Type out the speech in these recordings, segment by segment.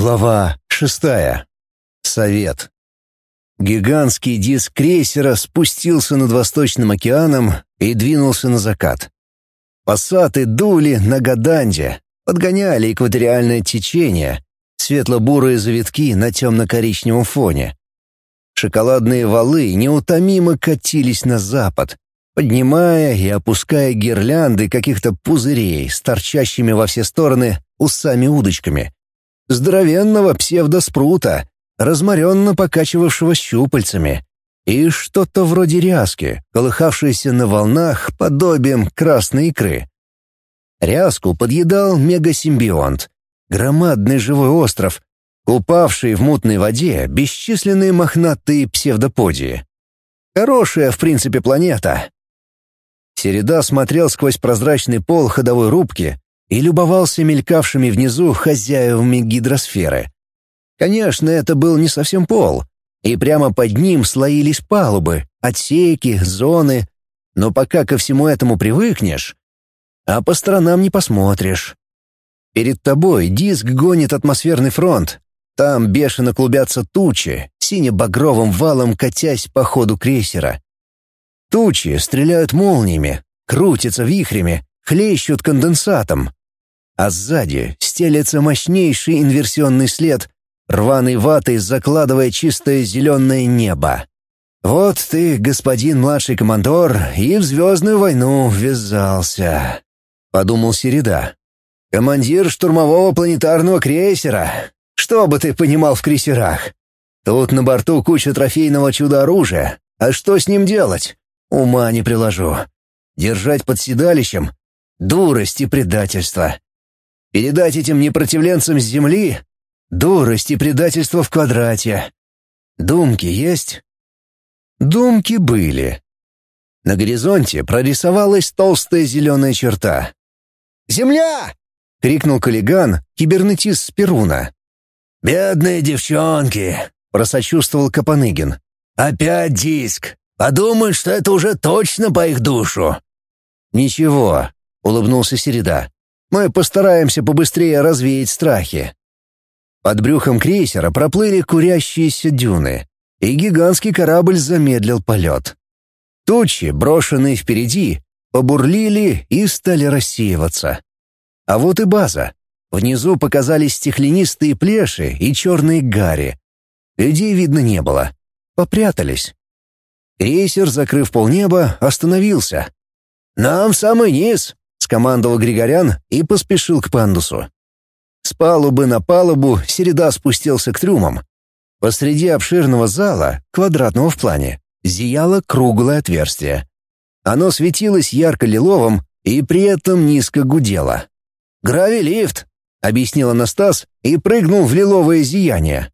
Глава шестая. Совет. Гигантский диск крейсера спустился над Восточным океаном и двинулся на закат. Пассаты дули на Гаданде, подгоняли экваториальное течение, светло-бурые завитки на темно-коричневом фоне. Шоколадные валы неутомимо катились на запад, поднимая и опуская гирлянды каких-то пузырей с торчащими во все стороны усами-удочками — здоровенного псевдоспрута, разморенно покачивавшего щупальцами, и что-то вроде ряски, колыхавшееся на волнах подобием красной икры. Ряску подъедал мегасимбионт, громадный живой остров, упавший в мутной воде бесчисленные мохнатые псевдоподии. Хорошая, в принципе, планета. Середа смотрел сквозь прозрачный пол ходовой рубки и любовался мелькавшими внизу хозяевами гидросферы. Конечно, это был не совсем пол, и прямо под ним слоились палубы, отсеки, зоны, но пока ко всему этому привыкнешь, а по сторонам не посмотришь. Перед тобой диск гонит атмосферный фронт, там бешено клубятся тучи, сине-багровым валом катясь по ходу крейсера. Тучи стреляют молниями, крутятся вихрями, хлещут конденсатом, а сзади стелется мощнейший инверсионный след, рваной ватой закладывая чистое зеленое небо. «Вот ты, господин младший командор, и в звездную войну ввязался», — подумал Середа. «Командир штурмового планетарного крейсера. Что бы ты понимал в крейсерах? Тут на борту куча трофейного чудо-оружия. А что с ним делать? Ума не приложу. Держать под седалищем — дурость и предательство. Передать этим непротивленцам с земли — дурость и предательство в квадрате. Думки есть? Думки были. На горизонте прорисовалась толстая зеленая черта. «Земля!» — крикнул коллеган, кибернетист Спируна. «Бедные девчонки!» — просочувствовал Капаныгин. «Опять диск! Подумают, что это уже точно по их душу!» «Ничего», — улыбнулся Середа. Мы постараемся побыстрее развеять страхи. Под брюхом крейсера проплыли курящиеся дюны, и гигантский корабль замедлил полет. Тучи, брошенные впереди, побурлили и стали рассеиваться. А вот и база. Внизу показались стеклянистые плеши и черные гари. Людей видно не было. Попрятались. Крейсер, закрыв полнеба, остановился. «Нам в самый низ», скомандовал Григорян и поспешил к пандусу. С палубы на палубу Середа спустился к трюмам. Посреди обширного зала, квадратного в плане, зияло круглое отверстие. Оно светилось ярко-лиловым и при этом низко гудело. «Гравилифт!» — объяснил Анастас и прыгнул в лиловое зияние.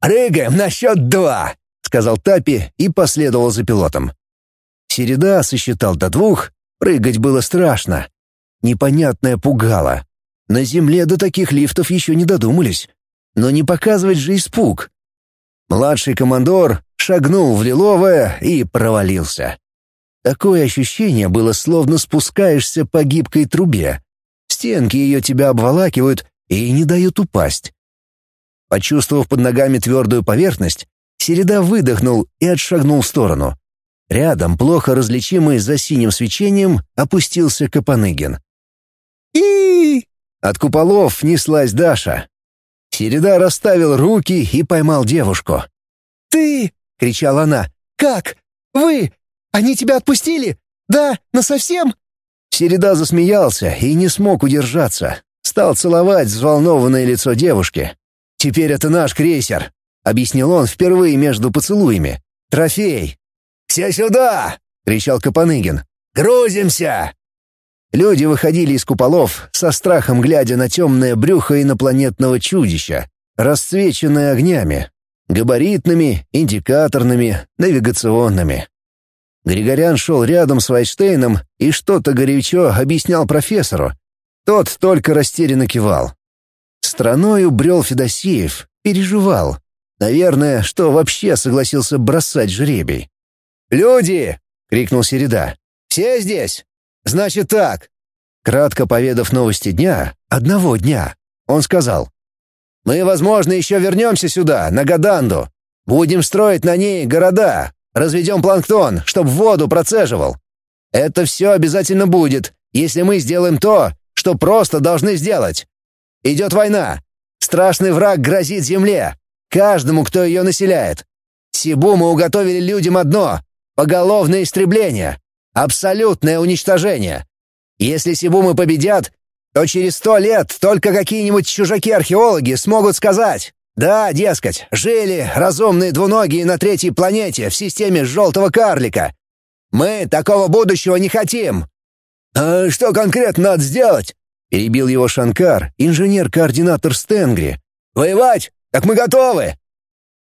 «Прыгаем на счет два!» — сказал Тапи и последовал за пилотом. Середа сосчитал до двух, прыгать было страшно. Непонятное пугало. На земле до таких лифтов еще не додумались. Но не показывать же испуг. Младший командор шагнул в лиловое и провалился. Такое ощущение было, словно спускаешься по гибкой трубе. Стенки ее тебя обволакивают и не дают упасть. Почувствовав под ногами твердую поверхность, Середа выдохнул и отшагнул в сторону. Рядом, плохо различимый за синим свечением, опустился Капаныгин и От куполов неслась Даша. Середа расставил руки и поймал девушку. «Ты!» — кричала она. «Как? Вы? Они тебя отпустили? Да, насовсем?» Середа засмеялся и не смог удержаться. Стал целовать взволнованное лицо девушки. «Теперь это наш крейсер», — объяснил он впервые между поцелуями. «Трофей». «Все сюда!» — кричал Капаныгин. «Грузимся!» Люди выходили из куполов, со страхом глядя на темное брюхо инопланетного чудища, расцвеченное огнями, габаритными, индикаторными, навигационными. Григорян шел рядом с Вайштейном и что-то горячо объяснял профессору. Тот только растерянно кивал. Страною брел Федосеев, переживал. Наверное, что вообще согласился бросать жребий. «Люди!» — крикнул Середа. «Все здесь?» «Значит так». Кратко поведав новости дня, одного дня, он сказал. Мы, возможно, еще вернемся сюда, на Гаданду. Будем строить на ней города, разведем планктон, чтоб воду процеживал. Это все обязательно будет, если мы сделаем то, что просто должны сделать. Идет война. Страшный враг грозит земле, каждому, кто ее населяет. Сибу мы уготовили людям одно — поголовное истребление, абсолютное уничтожение. Если Сибумы победят, то через сто лет только какие-нибудь чужаки-археологи смогут сказать «Да, дескать, жили разумные двуногие на третьей планете в системе желтого карлика. Мы такого будущего не хотим». «А что конкретно надо сделать?» — перебил его Шанкар, инженер-координатор Стенгри. «Воевать? Так мы готовы!»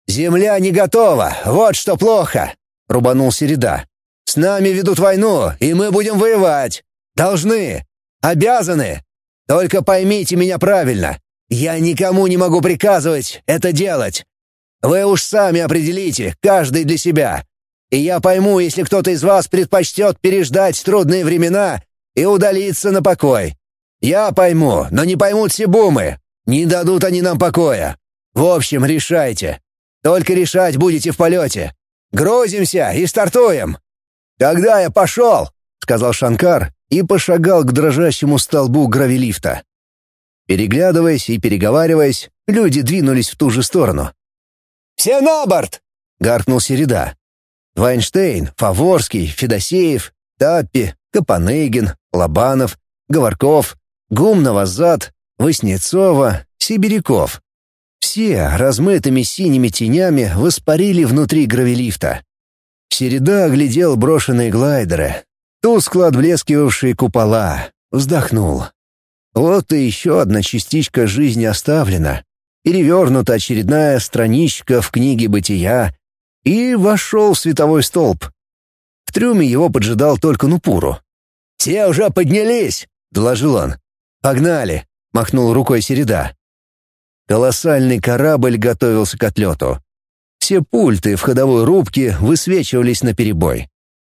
«Земля не готова, вот что плохо!» — рубанул Середа. «С нами ведут войну, и мы будем воевать. Должны. Обязаны. Только поймите меня правильно. Я никому не могу приказывать это делать. Вы уж сами определите, каждый для себя. И я пойму, если кто-то из вас предпочтет переждать трудные времена и удалиться на покой. Я пойму, но не поймут Сибумы. Не дадут они нам покоя. В общем, решайте. Только решать будете в полете. Грузимся и стартуем. Тогда я пошел, сказал Шанкар и пошагал к дрожащему столбу гравилифта. Переглядываясь и переговариваясь, люди двинулись в ту же сторону. «Все на борт!» — гаркнул Середа. Вайнштейн, Фаворский, Федосеев, Таппи, Капанегин, Лобанов, Говорков, Гум-Новозад, Воснецова, Сибиряков. Все размытыми синими тенями воспарили внутри гравилифта. Середа оглядел брошенные глайдеры, тускло отблескивавшие купола, вздохнул. Вот и еще одна частичка жизни оставлена, перевернута очередная страничка в книге бытия, и вошел в световой столб. В трюме его поджидал только Нупуру. «Все уже поднялись!» — доложил он. «Погнали!» — махнул рукой Середа. Колоссальный корабль готовился к отлету. Все пульты в ходовой рубке высвечивались наперебой.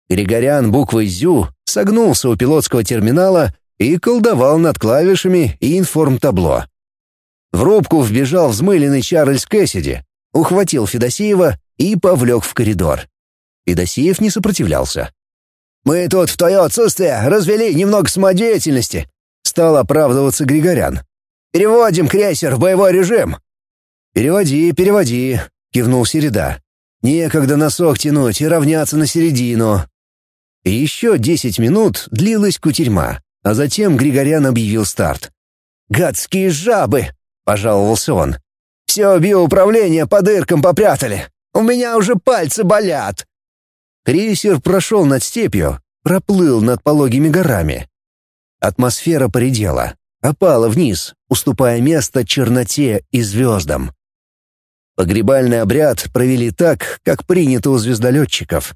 Григорян буквой «Зю» согнулся у пилотского терминала и колдовал над клавишами и информтабло. В рубку вбежал взмыленный Чарльз Кэссиди, ухватил Федосеева и повлек в коридор. Федосеев не сопротивлялся. «Мы тут в твое отсутствие развели немного самодеятельности», — стал оправдываться Григорян. «Переводим крейсер в боевой режим». «Переводи, переводи», — кивнул Середа. «Некогда носок тянуть и равняться на середину». И еще десять минут длилась кутерьма. А затем Григорян объявил старт. «Гадские жабы!» — пожаловался он. «Все биоуправление по дыркам попрятали. У меня уже пальцы болят». Крейсер прошел над степью, проплыл над пологими горами. Атмосфера поредела, опала вниз, уступая место черноте и звездам. Погребальный обряд провели так, как принято у звездолетчиков.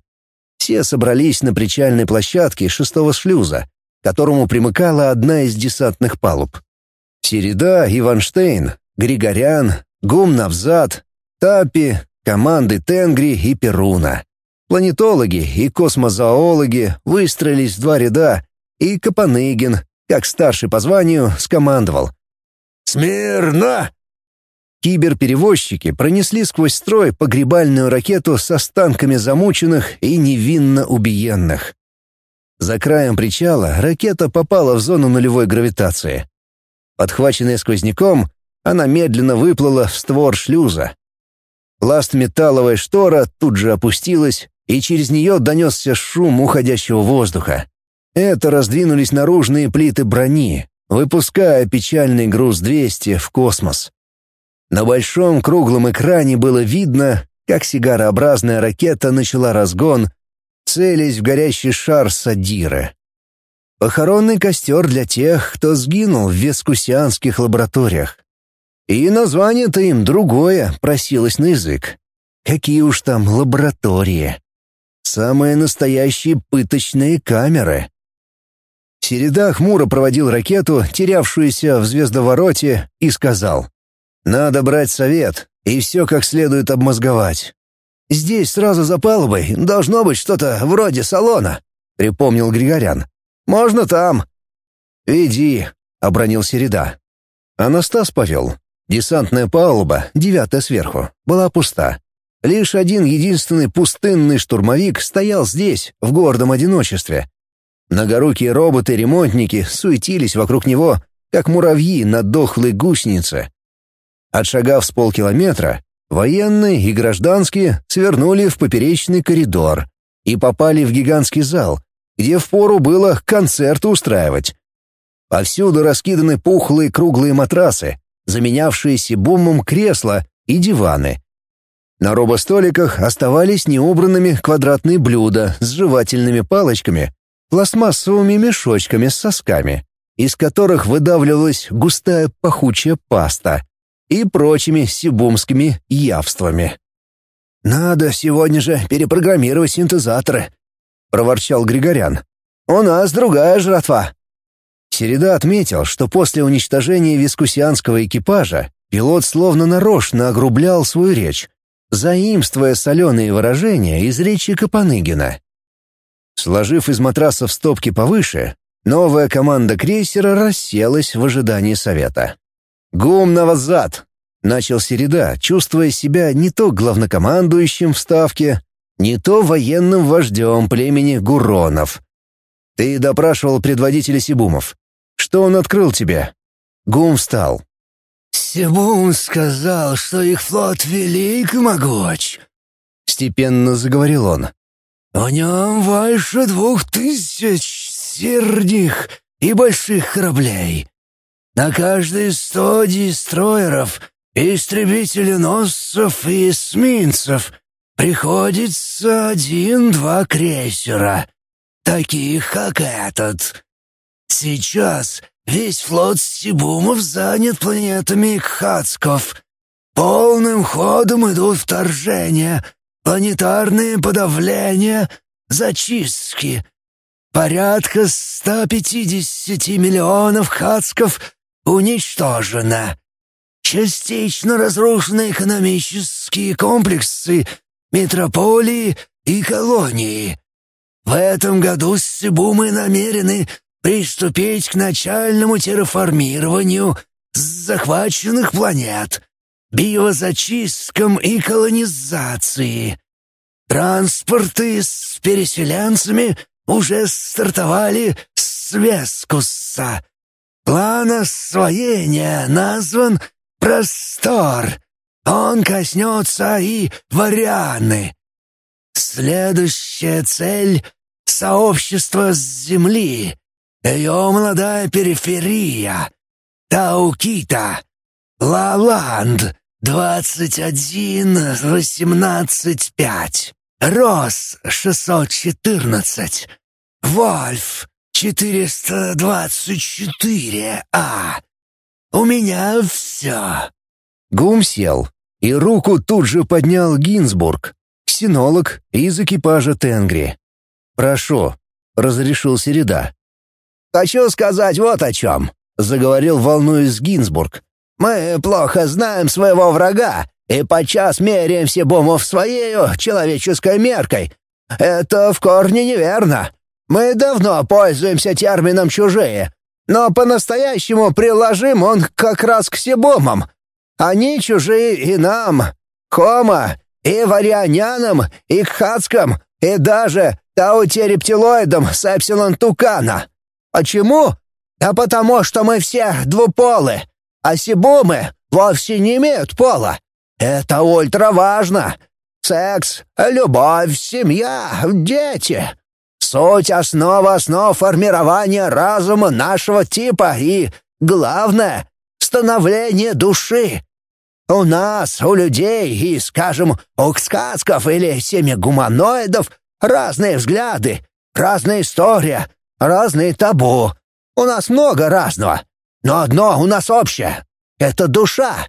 Все собрались на причальной площадке шестого шлюза, которому примыкала одна из десантных палуб. Середа, Иванштейн, Григорян, Гум-Навзад, Тапи, команды Тенгри и Перуна. Планетологи и космозоологи выстроились в два ряда, и Капаныгин, как старший по званию, скомандовал. «Смирно!» Киберперевозчики пронесли сквозь строй погребальную ракету с останками замученных и невинно убиенных. За краем причала ракета попала в зону нулевой гравитации. Подхваченная сквозняком, она медленно выплыла в створ шлюза. Пласт-металловая штора тут же опустилась, и через нее донесся шум уходящего воздуха. Это раздвинулись наружные плиты брони, выпуская печальный груз 200 в космос. На большом круглом экране было видно, как сигарообразная ракета начала разгон целясь в горящий шар Садира. Похоронный костер для тех, кто сгинул в вескусианских лабораториях. И название-то им другое просилось на язык. Какие уж там лаборатории. Самые настоящие пыточные камеры. Середа хмуро проводил ракету, терявшуюся в звездовороте, и сказал, «Надо брать совет и все как следует обмозговать. Здесь сразу за палубой должно быть что-то вроде салона», — припомнил Григорян. «Можно там». «Иди», — обронил Середа. Анастас повел. Десантная палуба, девятая сверху, была пуста. Лишь один единственный пустынный штурмовик стоял здесь, в гордом одиночестве. Многорукие роботы-ремонтники суетились вокруг него, как муравьи на дохлой гусенице. Отшагав с полкилометра, военные и гражданские свернули в поперечный коридор и попали в гигантский зал, где впору было концерт устраивать. Повсюду раскиданы пухлые круглые матрасы, заменявшие бумом кресла и диваны. На робостоликах оставались неубранными квадратные блюда с жевательными палочками, пластмассовыми мешочками с сосками, из которых выдавливалась густая пахучая паста и прочими сибумскими явствами. «Надо сегодня же перепрограммировать синтезаторы», — проворчал Григорян. «У нас другая жратва». Середа отметил, что после уничтожения вискусианского экипажа пилот словно нарочно огрублял свою речь, заимствуя соленые выражения из речи Капаныгина. Сложив из матрасов стопки повыше, новая команда крейсера расселась в ожидании совета. «Гум на назад!» — начал Середа, чувствуя себя не то главнокомандующим в Ставке, не то военным вождем племени Гуронов. «Ты допрашивал предводителя Сибумов. Что он открыл тебе?» Гум встал. «Сибум сказал, что их флот велик и могуч», — степенно заговорил он. «В нем больше двух тысяч сердних и больших кораблей. На каждые сто дестройеров, истребителеносцев и эсминцев приходится один-два крейсера, таких как этот. Сейчас весь флот Сибумов занят планетами Кхацков. Полным ходом идут вторжения, планетарные подавления, зачистки. Порядка 150 миллионов хацков уничтожено. Частично разрушены экономические комплексы, метрополии и колонии. В этом году Сибумы намерены приступить к начальному терраформированию захваченных планет, биозачисткам и колонизации. Транспорты с переселенцами уже стартовали с Вескуса. План освоения назван «Простор». Он коснется и Варианы. Следующая цель — сообщество с Земли. Ее молодая периферия. Таукита. Лаланд. Двадцать один, восемнадцать, пять. Рос, шестьсот четырнадцать. Вольф, четыреста двадцать четыре, а. У меня все. Гум сел, и руку тут же поднял Гинзбург, ксенолог из экипажа Тенгри. «Прошу», — разрешил Середа. «Хочу сказать вот о чем», — заговорил волнуясь Гинзбург. «Мы плохо знаем своего врага и подчас меряем все бомов своей человеческой меркой. Это в корне неверно. Мы давно пользуемся термином «чужие», но по-настоящему приложим он как раз к себомам. Они чужие и нам, Хома, и варианянам, и кхацкам, и даже таутерептилоидам с эпсилон тукана. Почему? Да потому что мы все двуполы, а сибумы вовсе не имеют пола. Это ультра важно. Секс, любовь, семья, дети. Суть основа основ формирования разума нашего типа и, главное, становление души. У нас, у людей и, скажем, у кскацков или семигуманоидов разные взгляды, разная история, разные табу. У нас много разного, но одно у нас общее — это душа.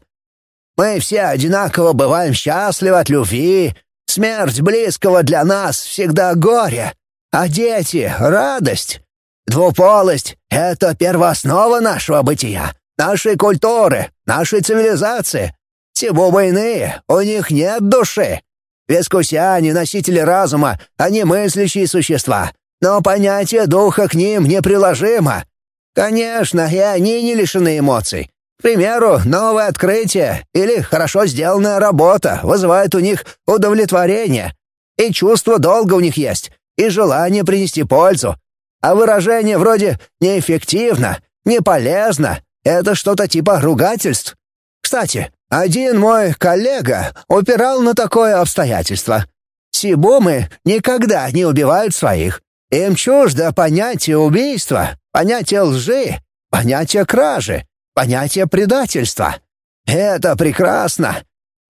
Мы все одинаково бываем счастливы от любви, смерть близкого для нас всегда горе, а дети — радость. Двуполость — это первооснова нашего бытия, нашей культуры, нашей цивилизации — Тибо иные, у них нет души. Вескусяне — носители разума, они мыслящие существа, но понятие духа к ним неприложимо. Конечно, и они не лишены эмоций. К примеру, новое открытие или хорошо сделанная работа вызывает у них удовлетворение. И чувство долга у них есть, и желание принести пользу. А выражение вроде «неэффективно», «не полезно» — это что-то типа ругательств. Кстати, один мой коллега упирал на такое обстоятельство. Сибумы никогда не убивают своих. Им чуждо понятие убийства, понятие лжи, понятие кражи понятие предательства. Это прекрасно.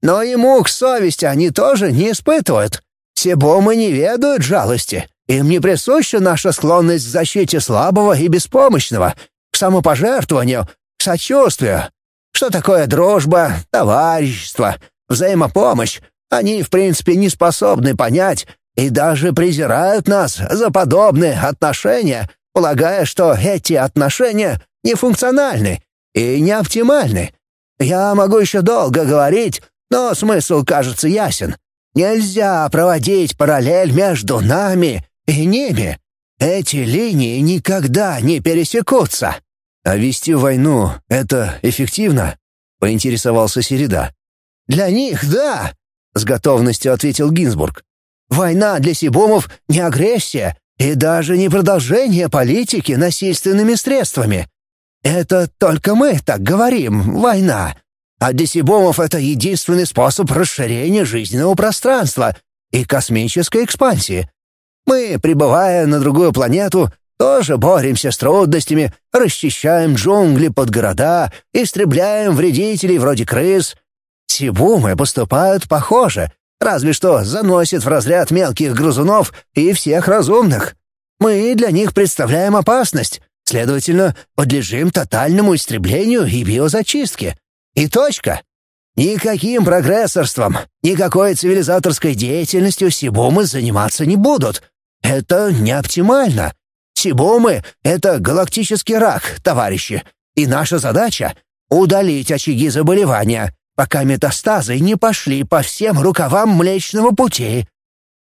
Но и мук совести они тоже не испытывают. Себомы не ведают жалости. Им не присуща наша склонность к защите слабого и беспомощного, к самопожертвованию, к сочувствию. Что такое дружба, товарищество, взаимопомощь? Они, в принципе, не способны понять и даже презирают нас за подобные отношения, полагая, что эти отношения нефункциональны и не оптимальны. Я могу еще долго говорить, но смысл кажется ясен. Нельзя проводить параллель между нами и ними. Эти линии никогда не пересекутся. А вести войну — это эффективно? Поинтересовался Середа. Для них — да, — с готовностью ответил Гинзбург. Война для Сибумов — не агрессия и даже не продолжение политики насильственными средствами. Это только мы так говорим, война. А для Сибомов это единственный способ расширения жизненного пространства и космической экспансии. Мы, прибывая на другую планету, тоже боремся с трудностями, расчищаем джунгли под города, истребляем вредителей вроде крыс. Сибумы поступают похоже, разве что заносят в разряд мелких грызунов и всех разумных. Мы для них представляем опасность, Следовательно, подлежим тотальному истреблению и биозачистке. И точка. Никаким прогрессорством, никакой цивилизаторской деятельностью сибумы заниматься не будут. Это не оптимально. Сибумы — это галактический рак, товарищи. И наша задача — удалить очаги заболевания, пока метастазы не пошли по всем рукавам Млечного Пути.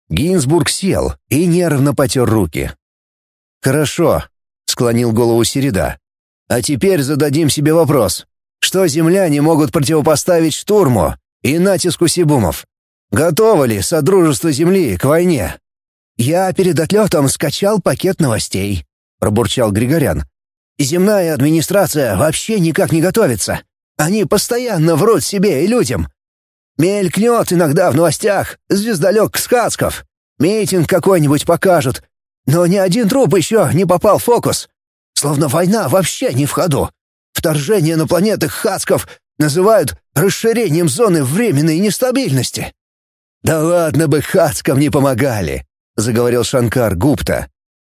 Гинзбург сел и нервно потер руки. «Хорошо, склонил голову Середа. А теперь зададим себе вопрос. Что земляне могут противопоставить штурму и натиску сибумов? Готово ли Содружество Земли к войне? «Я перед отлетом скачал пакет новостей», — пробурчал Григорян. «Земная администрация вообще никак не готовится. Они постоянно врут себе и людям. Мелькнет иногда в новостях звездолет Скацков. Митинг какой-нибудь покажут, но ни один труп еще не попал в фокус. Словно война вообще не в ходу. Вторжение на планеты Хацков называют расширением зоны временной нестабильности. «Да ладно бы Хацкам не помогали», — заговорил Шанкар Гупта.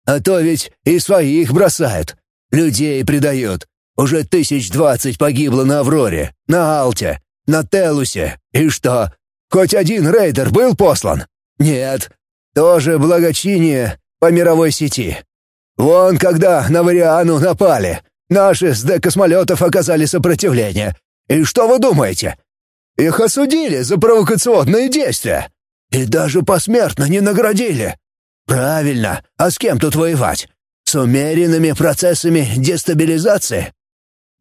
«А то ведь и своих бросают. Людей предают. Уже тысяч двадцать погибло на Авроре, на Алте, на Телусе. И что, хоть один рейдер был послан? Нет. Тоже благочиние по мировой сети. Вон, когда на Вариану напали, наши с Д-космолетов оказали сопротивление. И что вы думаете? Их осудили за провокационные действия. И даже посмертно не наградили. Правильно, а с кем тут воевать? С умеренными процессами дестабилизации?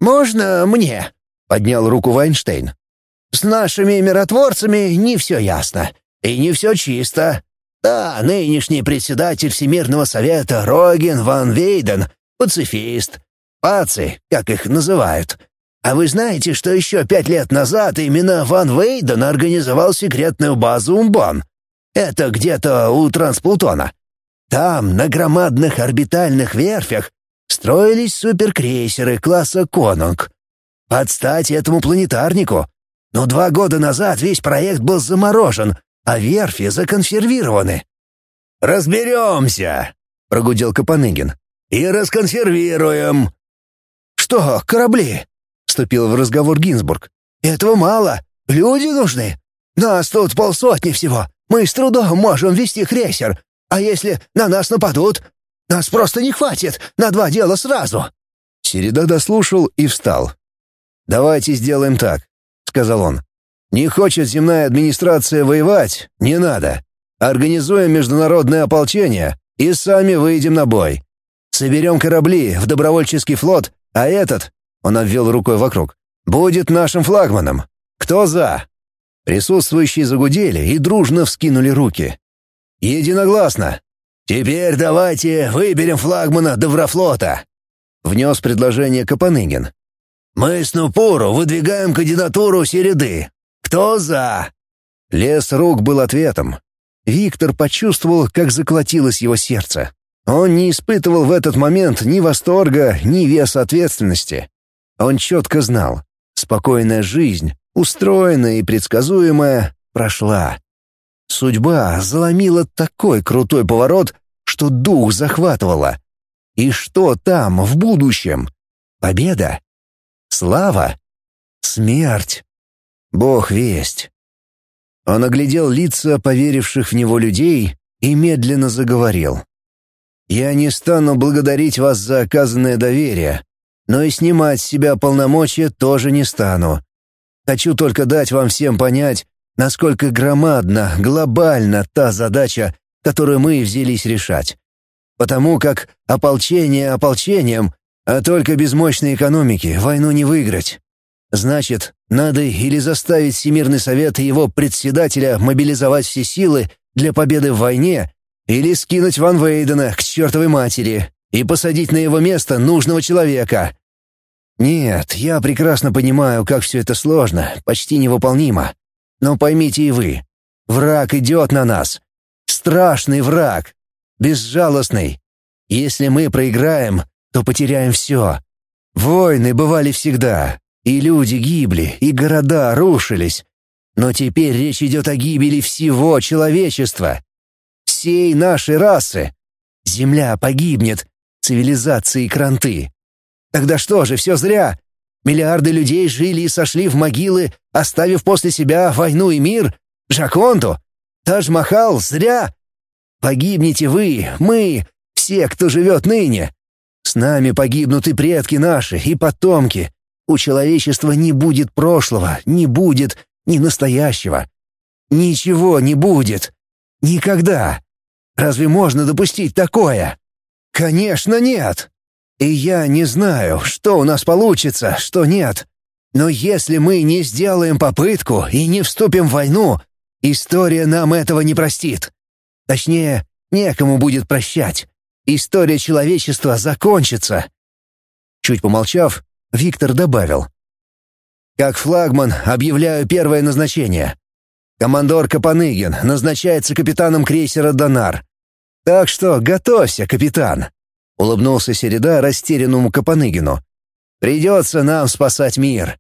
«Можно мне?» — поднял руку Вайнштейн. «С нашими миротворцами не все ясно. И не все чисто. Да, нынешний председатель Всемирного совета Роген ван Вейден — пацифист. Паци, как их называют. А вы знаете, что еще пять лет назад именно Ван Вейден организовал секретную базу Умбан? Это где-то у Трансплутона. Там, на громадных орбитальных верфях, строились суперкрейсеры класса «Конунг». Под стать этому планетарнику. Но два года назад весь проект был заморожен, а верфи законсервированы». «Разберемся», — прогудел Капаныгин. «И расконсервируем». «Что, корабли?» — вступил в разговор Гинзбург. «Этого мало. Люди нужны. Нас тут полсотни всего. Мы с трудом можем вести крейсер. А если на нас нападут? Нас просто не хватит на два дела сразу». Середа дослушал и встал. «Давайте сделаем так», — сказал он. Не хочет земная администрация воевать? Не надо. Организуем международное ополчение и сами выйдем на бой. Соберем корабли в добровольческий флот, а этот, он обвел рукой вокруг, будет нашим флагманом. Кто за?» Присутствующие загудели и дружно вскинули руки. «Единогласно!» «Теперь давайте выберем флагмана Доброфлота», — внес предложение Капаныгин. «Мы с Нупуру выдвигаем кандидатуру Середы. Кто за?» Лес рук был ответом. Виктор почувствовал, как заколотилось его сердце. Он не испытывал в этот момент ни восторга, ни веса ответственности. Он четко знал, спокойная жизнь, устроенная и предсказуемая, прошла. Судьба заломила такой крутой поворот, что дух захватывала. И что там, в будущем? Победа? Слава? Смерть? Бог весть. Он оглядел лица поверивших в него людей и медленно заговорил. «Я не стану благодарить вас за оказанное доверие, но и снимать с себя полномочия тоже не стану. Хочу только дать вам всем понять, насколько громадна, глобальна та задача, которую мы взялись решать. Потому как ополчение ополчением, а только без мощной экономики войну не выиграть. Значит, надо или заставить Всемирный Совет и его председателя мобилизовать все силы для победы в войне, или скинуть Ван Вейдена к чертовой матери и посадить на его место нужного человека. Нет, я прекрасно понимаю, как все это сложно, почти невыполнимо. Но поймите и вы, враг идет на нас. Страшный враг. Безжалостный. Если мы проиграем, то потеряем все. Войны бывали всегда, и люди гибли, и города рушились. Но теперь речь идет о гибели всего человечества. Всей нашей расы. Земля погибнет, цивилизации кранты. Тогда что же, все зря? Миллиарды людей жили и сошли в могилы, оставив после себя войну и мир? Жаконду? Тадж-Махал? Зря? Погибнете вы, мы, все, кто живет ныне. С нами погибнут и предки наши, и потомки. У человечества не будет прошлого, не будет ни настоящего. Ничего не будет. Никогда. Разве можно допустить такое? Конечно, нет. И я не знаю, что у нас получится, что нет. Но если мы не сделаем попытку и не вступим в войну, история нам этого не простит. Точнее, некому будет прощать. История человечества закончится. Чуть помолчав, Виктор добавил. Как флагман объявляю первое назначение. Командор Капаныгин назначается капитаном крейсера «Донар». Так что готовься, капитан. Улыбнулся Середа растерянному Капаныгину. «Придется нам спасать мир».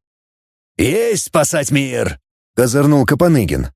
«Есть спасать мир!» — козырнул Капаныгин.